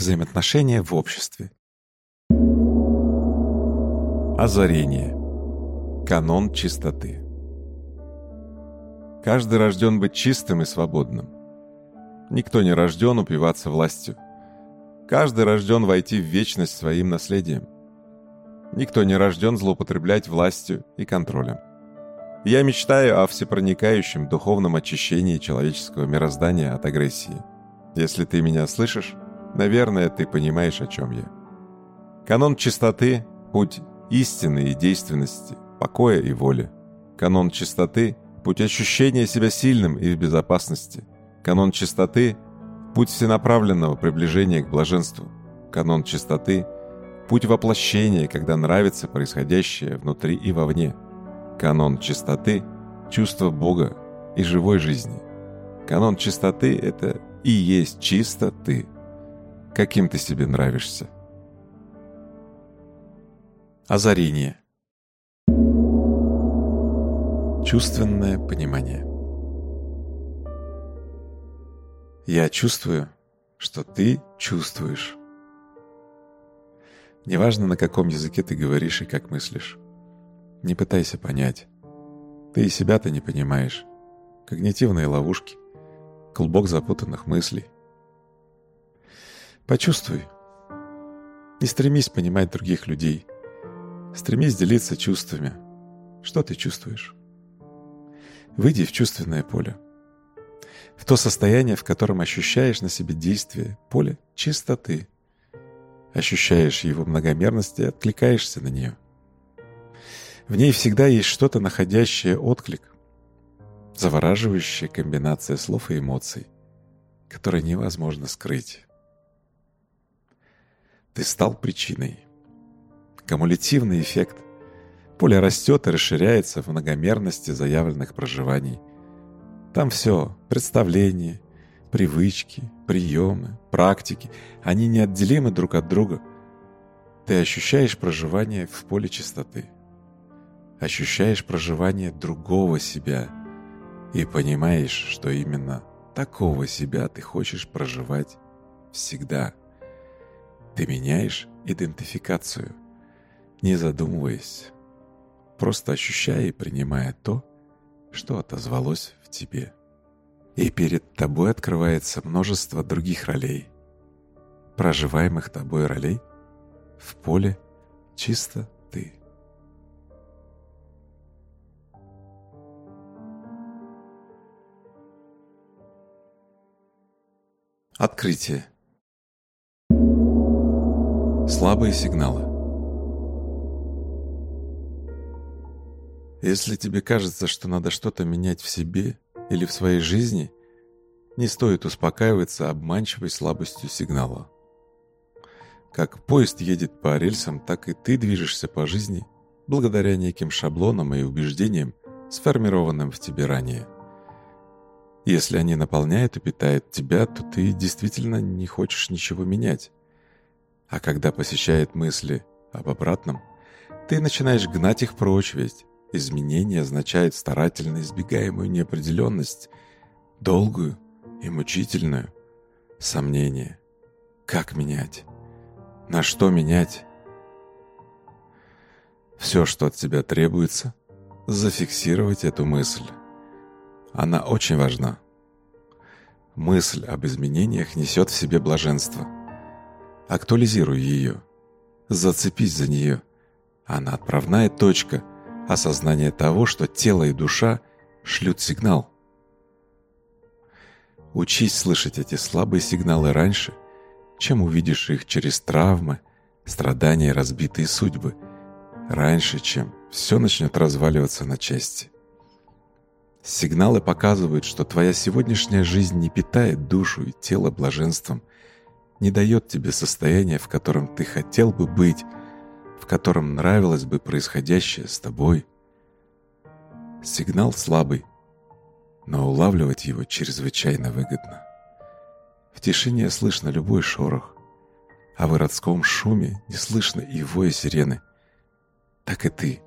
Взаимоотношения в обществе. Озарение. Канон чистоты. Каждый рожден быть чистым и свободным. Никто не рожден упиваться властью. Каждый рожден войти в вечность своим наследием. Никто не рожден злоупотреблять властью и контролем. Я мечтаю о всепроникающем духовном очищении человеческого мироздания от агрессии. Если ты меня слышишь, Наверное, ты понимаешь, о чем я. Канон чистоты – путь истины и действенности, покоя и воли. Канон чистоты – путь ощущения себя сильным и в безопасности. Канон чистоты – путь всенаправленного приближения к блаженству. Канон чистоты – путь воплощения, когда нравится происходящее внутри и вовне. Канон чистоты – чувство Бога и живой жизни. Канон чистоты – это и есть чисто ты – каким ты себе нравишься. Озарение. Чувственное понимание. Я чувствую, что ты чувствуешь. Неважно, на каком языке ты говоришь и как мыслишь. Не пытайся понять. Ты и себя-то не понимаешь. Когнитивные ловушки, клубок запутанных мыслей – Почувствуй. Не стремись понимать других людей. Стремись делиться чувствами. Что ты чувствуешь? Выйди в чувственное поле. В то состояние, в котором ощущаешь на себе действие, поле чистоты. Ощущаешь его многомерность и откликаешься на нее. В ней всегда есть что-то, находящее отклик. Завораживающая комбинация слов и эмоций, которые невозможно скрыть. Ты стал причиной. Кумулятивный эффект. Поле растет и расширяется в многомерности заявленных проживаний. Там все – представления, привычки, приемы, практики. Они неотделимы друг от друга. Ты ощущаешь проживание в поле чистоты. Ощущаешь проживание другого себя и понимаешь, что именно такого себя ты хочешь проживать всегда – ты меняешь идентификацию, не задумываясь, просто ощущая и принимая то, что отозвалось в тебе. И перед тобой открывается множество других ролей, проживаемых тобой ролей в поле чисто ты. Открытие. Слабые сигналы. Если тебе кажется, что надо что-то менять в себе или в своей жизни, не стоит успокаиваться обманчивой слабостью сигнала. Как поезд едет по рельсам, так и ты движешься по жизни благодаря неким шаблонам и убеждениям, сформированным в тебе ранее. Если они наполняют и питают тебя, то ты действительно не хочешь ничего менять а когда посещает мысли об обратном, ты начинаешь гнать их прочь, ведь изменение означает старательно избегаемую неопределенность, долгую и мучительную. Сомнение. Как менять? На что менять? Все, что от тебя требуется, зафиксировать эту мысль. Она очень важна. Мысль об изменениях несет в себе блаженство – Актуализируй ее. Зацепись за нее. Она отправная точка осознания того, что тело и душа шлют сигнал. Учись слышать эти слабые сигналы раньше, чем увидишь их через травмы, страдания разбитые судьбы, раньше, чем все начнет разваливаться на части. Сигналы показывают, что твоя сегодняшняя жизнь не питает душу и тело блаженством, не дает тебе состояния, в котором ты хотел бы быть, в котором нравилось бы происходящее с тобой. Сигнал слабый, но улавливать его чрезвычайно выгодно. В тишине слышно любой шорох, а в городском шуме не слышно и воя сирены. Так и ты,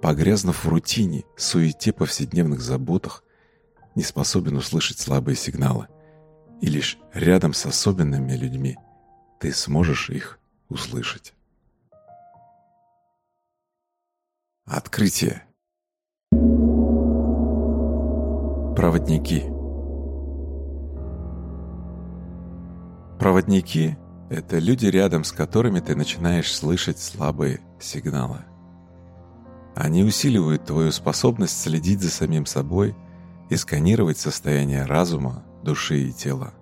погрязнув в рутине, суете повседневных заботах, не способен услышать слабые сигналы – и лишь рядом с особенными людьми ты сможешь их услышать. Открытие. Проводники. Проводники – это люди, рядом с которыми ты начинаешь слышать слабые сигналы. Они усиливают твою способность следить за самим собой и сканировать состояние разума души и тела.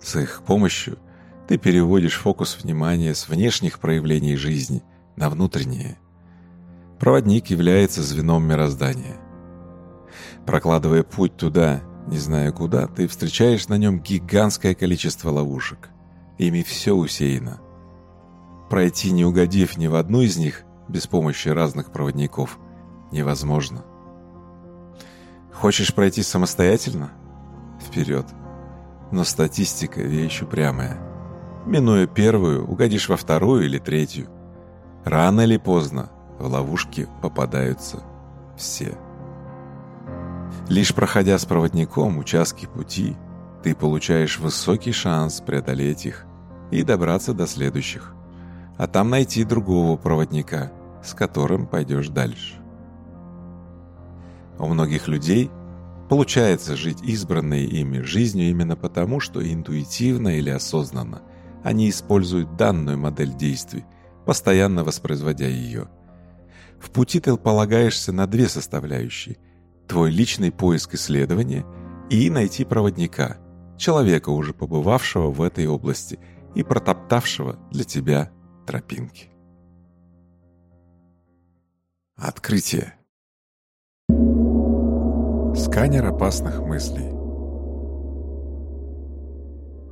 С их помощью ты переводишь фокус внимания с внешних проявлений жизни на внутренние. Проводник является звеном мироздания. Прокладывая путь туда, не зная куда, ты встречаешь на нем гигантское количество ловушек. Ими все усеяно. Пройти, не угодив ни в одну из них, без помощи разных проводников, невозможно. Хочешь пройти самостоятельно? вперед. Но статистика – вещь упрямая. Минуя первую, угодишь во вторую или третью. Рано или поздно в ловушке попадаются все. Лишь проходя с проводником участки пути, ты получаешь высокий шанс преодолеть их и добраться до следующих, а там найти другого проводника, с которым пойдешь дальше. У многих людей Получается жить избранной ими жизнью именно потому, что интуитивно или осознанно они используют данную модель действий, постоянно воспроизводя ее. В пути ты полагаешься на две составляющие – твой личный поиск исследования и найти проводника, человека, уже побывавшего в этой области и протоптавшего для тебя тропинки. Открытие. Сканер опасных мыслей.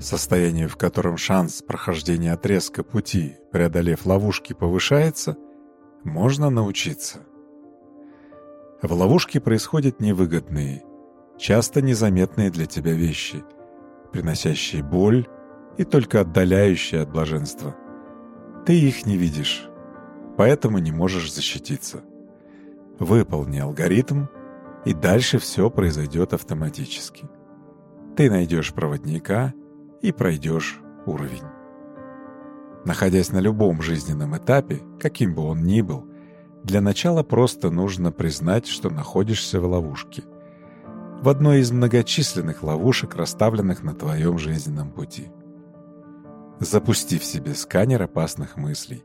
Состояние, в котором шанс прохождения отрезка пути, преодолев ловушки, повышается, можно научиться. В ловушке происходят невыгодные, часто незаметные для тебя вещи, приносящие боль и только отдаляющие от блаженства. Ты их не видишь, поэтому не можешь защититься. Выполни алгоритм – и дальше все произойдет автоматически. Ты найдешь проводника и пройдешь уровень. Находясь на любом жизненном этапе, каким бы он ни был, для начала просто нужно признать, что находишься в ловушке. В одной из многочисленных ловушек, расставленных на твоем жизненном пути. Запусти в себе сканер опасных мыслей,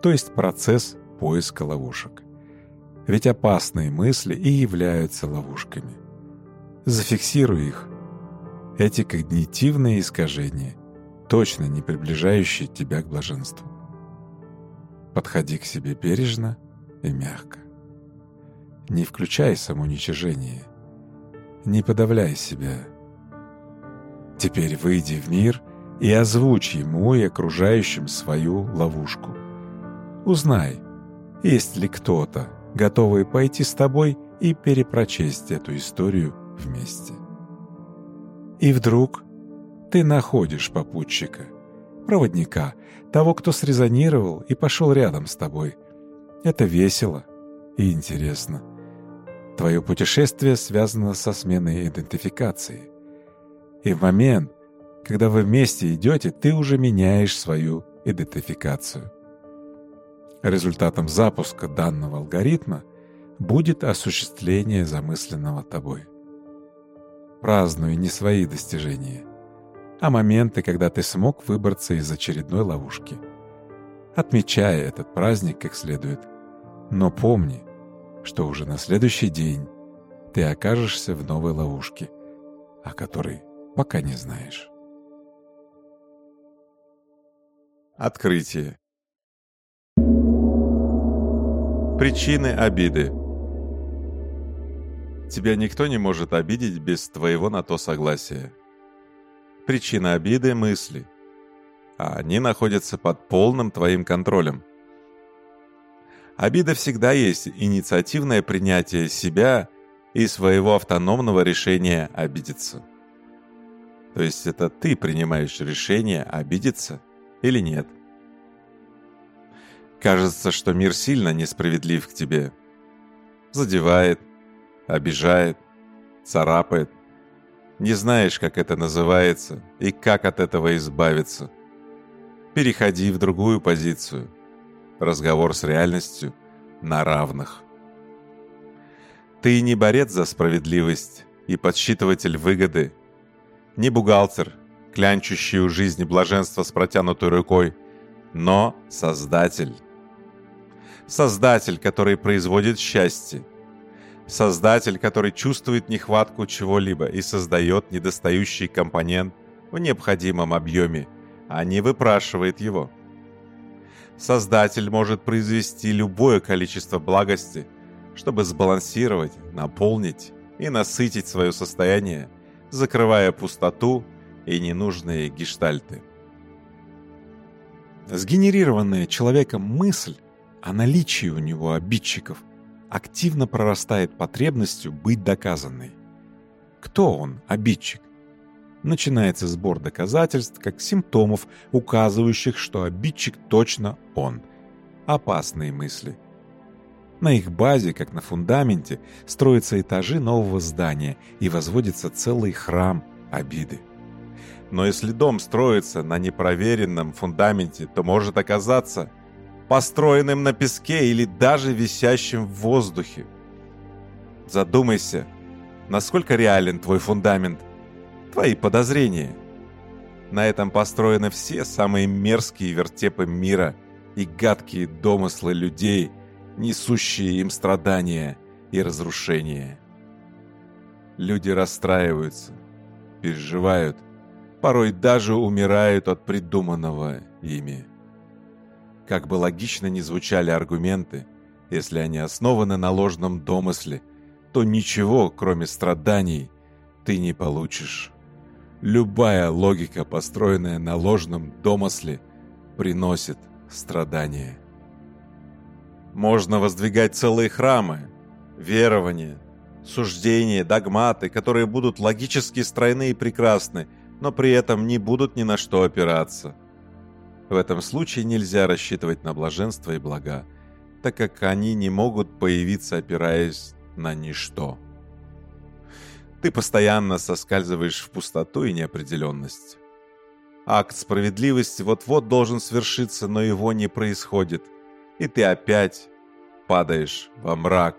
то есть процесс поиска ловушек. Ведь опасные мысли и являются ловушками. Зафиксируй их. Эти когнитивные искажения точно не приближающие тебя к блаженству. Подходи к себе бережно и мягко. Не включай самоуничижение. Не подавляй себя. Теперь выйди в мир и озвучь ему и окружающим свою ловушку. Узнай, есть ли кто-то, готовые пойти с тобой и перепрочесть эту историю вместе. И вдруг ты находишь попутчика, проводника, того, кто срезонировал и пошел рядом с тобой. Это весело и интересно. Твое путешествие связано со сменой идентификации. И в момент, когда вы вместе идете, ты уже меняешь свою идентификацию. Результатом запуска данного алгоритма будет осуществление замысленного тобой. Празднуй не свои достижения, а моменты, когда ты смог выбраться из очередной ловушки. Отмечая этот праздник как следует, но помни, что уже на следующий день ты окажешься в новой ловушке, о которой пока не знаешь. Открытие. Причины обиды. Тебя никто не может обидеть без твоего на то согласия. Причина обиды – мысли. А они находятся под полным твоим контролем. Обида всегда есть инициативное принятие себя и своего автономного решения обидеться. То есть это ты принимаешь решение обидеться или нет – Кажется, что мир сильно несправедлив к тебе. Задевает, обижает, царапает. Не знаешь, как это называется и как от этого избавиться. Переходи в другую позицию. Разговор с реальностью на равных. Ты не борец за справедливость и подсчитыватель выгоды. Не бухгалтер, клянчущий у жизни блаженство с протянутой рукой, но создатель. Создатель, который производит счастье. Создатель, который чувствует нехватку чего-либо и создает недостающий компонент в необходимом объеме, а не выпрашивает его. Создатель может произвести любое количество благости, чтобы сбалансировать, наполнить и насытить свое состояние, закрывая пустоту и ненужные гештальты. Сгенерированная человеком мысль о наличии у него обидчиков, активно прорастает потребностью быть доказанной. Кто он, обидчик? Начинается сбор доказательств как симптомов, указывающих, что обидчик точно он. Опасные мысли. На их базе, как на фундаменте, строятся этажи нового здания и возводится целый храм обиды. Но если дом строится на непроверенном фундаменте, то может оказаться, построенным на песке или даже висящим в воздухе. Задумайся, насколько реален твой фундамент, твои подозрения. На этом построены все самые мерзкие вертепы мира и гадкие домыслы людей, несущие им страдания и разрушения. Люди расстраиваются, переживают, порой даже умирают от придуманного ими. Как бы логично ни звучали аргументы, если они основаны на ложном домысле, то ничего, кроме страданий, ты не получишь. Любая логика, построенная на ложном домысле, приносит страдания. Можно воздвигать целые храмы, верования, суждения, догматы, которые будут логически стройны и прекрасны, но при этом не будут ни на что опираться – в этом случае нельзя рассчитывать на блаженство и блага, так как они не могут появиться, опираясь на ничто. Ты постоянно соскальзываешь в пустоту и неопределенность. Акт справедливости вот-вот должен свершиться, но его не происходит, и ты опять падаешь во мрак.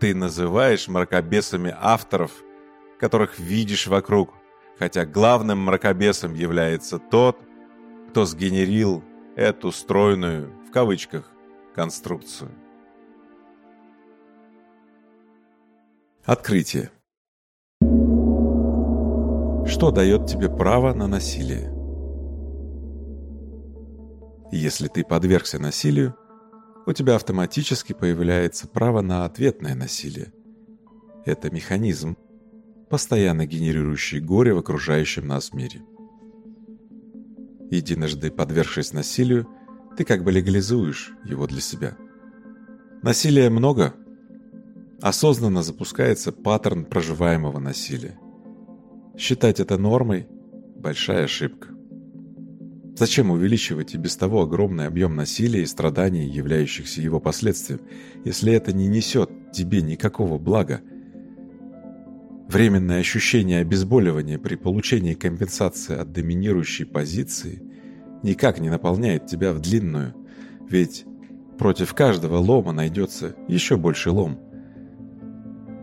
Ты называешь мракобесами авторов, которых видишь вокруг, хотя главным мракобесом является тот, кто сгенерил эту стройную, в кавычках, конструкцию. Открытие. Что дает тебе право на насилие? Если ты подвергся насилию, у тебя автоматически появляется право на ответное насилие. Это механизм, постоянно генерирующий горе в окружающем нас мире – единожды подвергшись насилию, ты как бы легализуешь его для себя. Насилия много. Осознанно запускается паттерн проживаемого насилия. Считать это нормой – большая ошибка. Зачем увеличивать и без того огромный объем насилия и страданий, являющихся его последствием, если это не несет тебе никакого блага – Временное ощущение обезболивания при получении компенсации от доминирующей позиции никак не наполняет тебя в длинную, ведь против каждого лома найдется еще больше лом.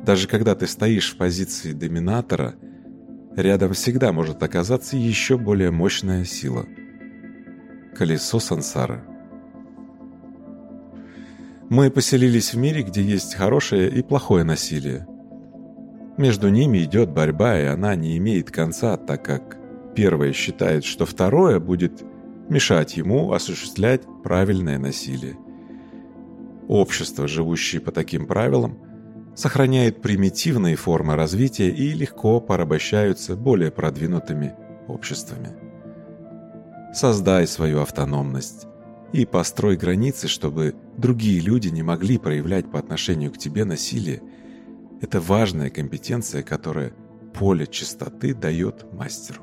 Даже когда ты стоишь в позиции доминатора, рядом всегда может оказаться еще более мощная сила. Колесо сансары. Мы поселились в мире, где есть хорошее и плохое насилие – между ними идет борьба, и она не имеет конца, так как первое считает, что второе будет мешать ему осуществлять правильное насилие. Общество, живущее по таким правилам, сохраняет примитивные формы развития и легко порабощаются более продвинутыми обществами. Создай свою автономность и построй границы, чтобы другие люди не могли проявлять по отношению к тебе насилие это важная компетенция, которая поле чистоты дает мастеру.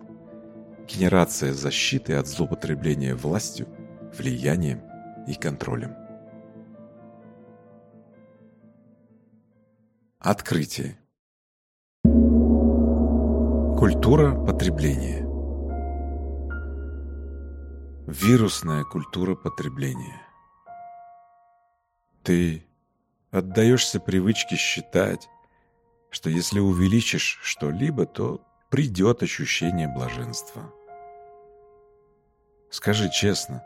Генерация защиты от злоупотребления властью, влиянием и контролем. Открытие. Культура потребления. Вирусная культура потребления. Ты отдаешься привычке считать, что если увеличишь что-либо, то придет ощущение блаженства. Скажи честно,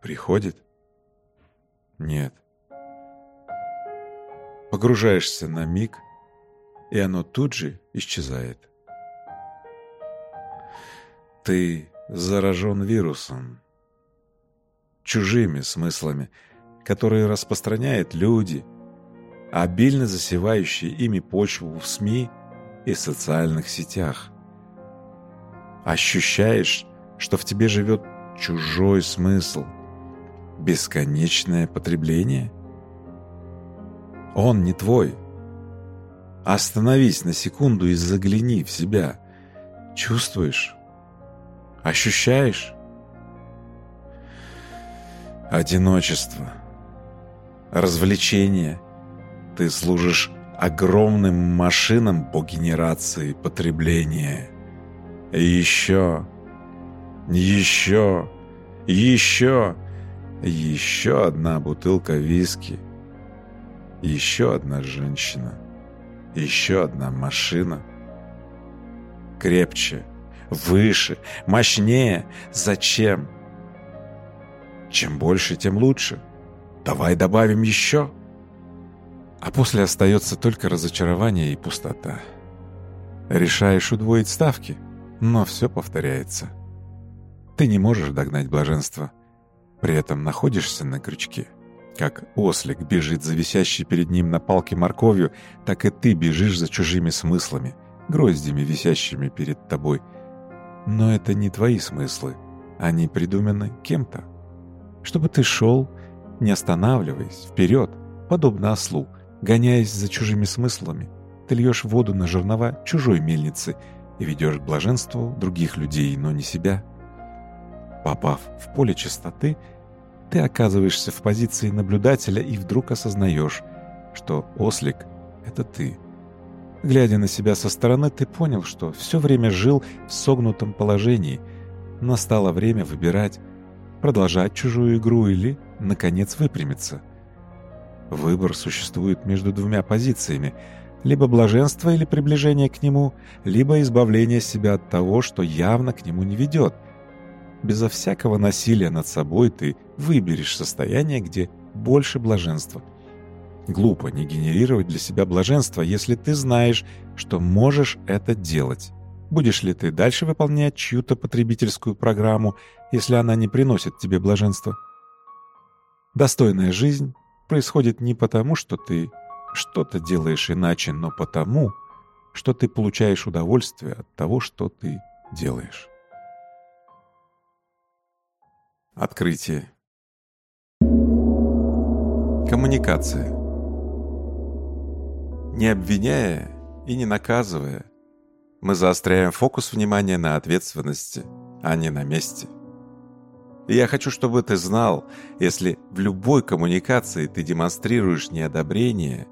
приходит? Нет. Погружаешься на миг, и оно тут же исчезает. Ты заражен вирусом, чужими смыслами, которые распространяют люди, обильно засевающие ими почву в СМИ и социальных сетях. Ощущаешь, что в тебе живет чужой смысл, бесконечное потребление? Он не твой. Остановись на секунду и загляни в себя. Чувствуешь? Ощущаешь? Одиночество. Развлечение. Ты служишь огромным машинам по генерации потребления. И еще, еще, еще, еще одна бутылка виски. Еще одна женщина. Еще одна машина. Крепче, выше, мощнее. Зачем? Чем больше, тем лучше. Давай добавим еще. А после остается только разочарование и пустота. Решаешь удвоить ставки, но все повторяется. Ты не можешь догнать блаженство. При этом находишься на крючке. Как ослик бежит за висящей перед ним на палке морковью, так и ты бежишь за чужими смыслами, гроздями, висящими перед тобой. Но это не твои смыслы. Они придуманы кем-то. Чтобы ты шел, не останавливаясь, вперед, подобно ослу — Гоняясь за чужими смыслами, ты льешь воду на жернова чужой мельницы и ведешь к блаженству других людей, но не себя. Попав в поле чистоты, ты оказываешься в позиции наблюдателя и вдруг осознаешь, что ослик — это ты. Глядя на себя со стороны, ты понял, что все время жил в согнутом положении. Настало время выбирать, продолжать чужую игру или, наконец, выпрямиться — Выбор существует между двумя позициями – либо блаженство или приближение к нему, либо избавление себя от того, что явно к нему не ведет. Безо всякого насилия над собой ты выберешь состояние, где больше блаженства. Глупо не генерировать для себя блаженство, если ты знаешь, что можешь это делать. Будешь ли ты дальше выполнять чью-то потребительскую программу, если она не приносит тебе блаженства? Достойная жизнь происходит не потому, что ты что-то делаешь иначе, но потому, что ты получаешь удовольствие от того, что ты делаешь. Открытие. Коммуникация. Не обвиняя и не наказывая, мы заостряем фокус внимания на ответственности, а не на месте – я хочу, чтобы ты знал, если в любой коммуникации ты демонстрируешь неодобрение,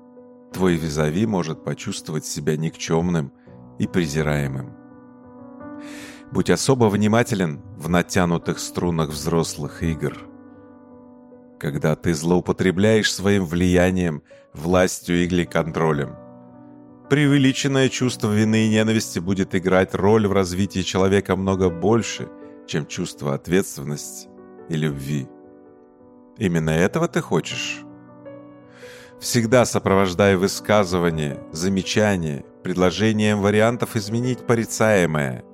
твой визави может почувствовать себя никчемным и презираемым. Будь особо внимателен в натянутых струнах взрослых игр. Когда ты злоупотребляешь своим влиянием, властью или контролем. Преувеличенное чувство вины и ненависти будет играть роль в развитии человека много больше – чем чувство ответственности и любви. Именно этого ты хочешь? Всегда сопровождай высказывание, замечание, предложением вариантов изменить порицаемое.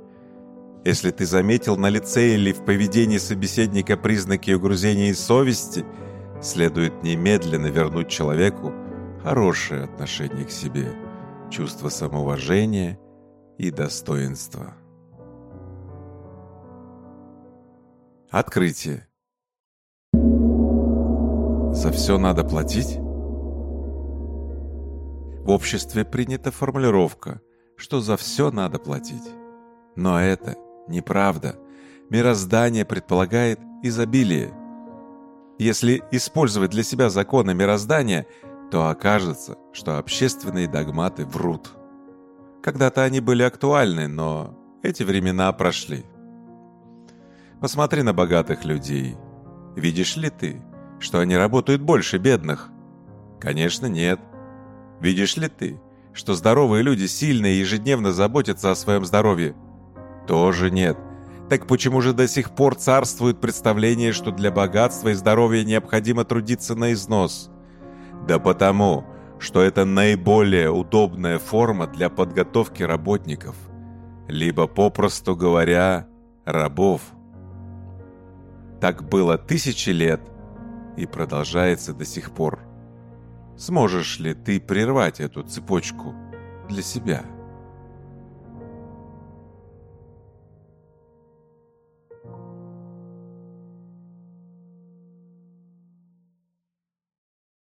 Если ты заметил на лице или в поведении собеседника признаки угрызения и совести, следует немедленно вернуть человеку хорошее отношение к себе, чувство самоуважения и достоинства. Открытие. За все надо платить? В обществе принята формулировка, что за все надо платить. Но это неправда. Мироздание предполагает изобилие. Если использовать для себя законы мироздания, то окажется, что общественные догматы врут. Когда-то они были актуальны, но эти времена прошли. Посмотри на богатых людей. Видишь ли ты, что они работают больше бедных? Конечно, нет. Видишь ли ты, что здоровые люди сильно и ежедневно заботятся о своем здоровье? Тоже нет. Так почему же до сих пор царствует представление, что для богатства и здоровья необходимо трудиться на износ? Да потому, что это наиболее удобная форма для подготовки работников, либо, попросту говоря, рабов – так было тысячи лет и продолжается до сих пор. Сможешь ли ты прервать эту цепочку для себя?»